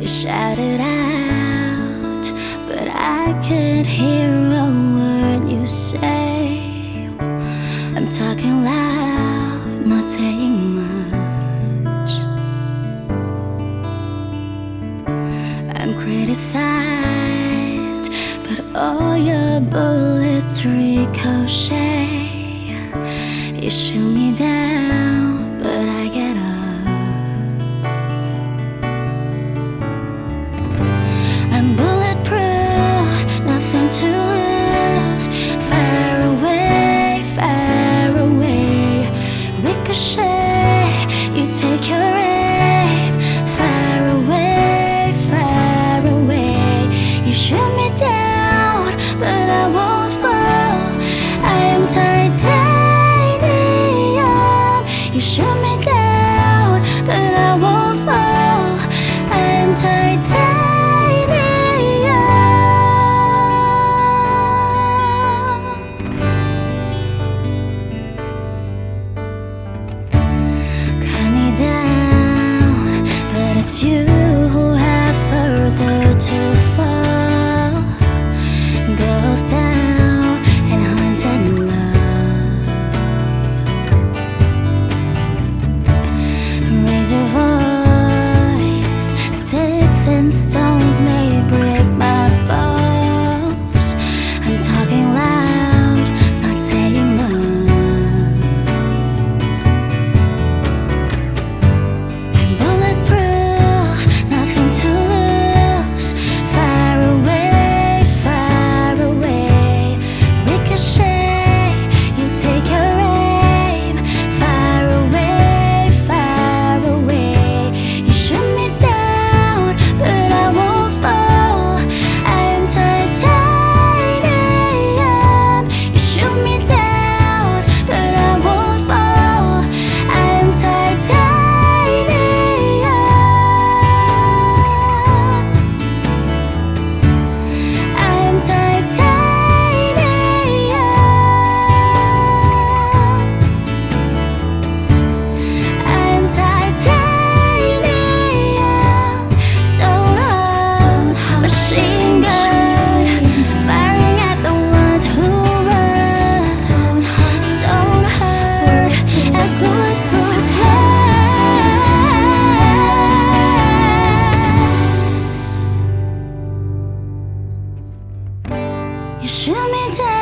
You shouted out, but I could hear a word you say. I'm talking loud, not saying much. I'm criticized, but all your bullets ricochet. You shoot me down. 난 是你的。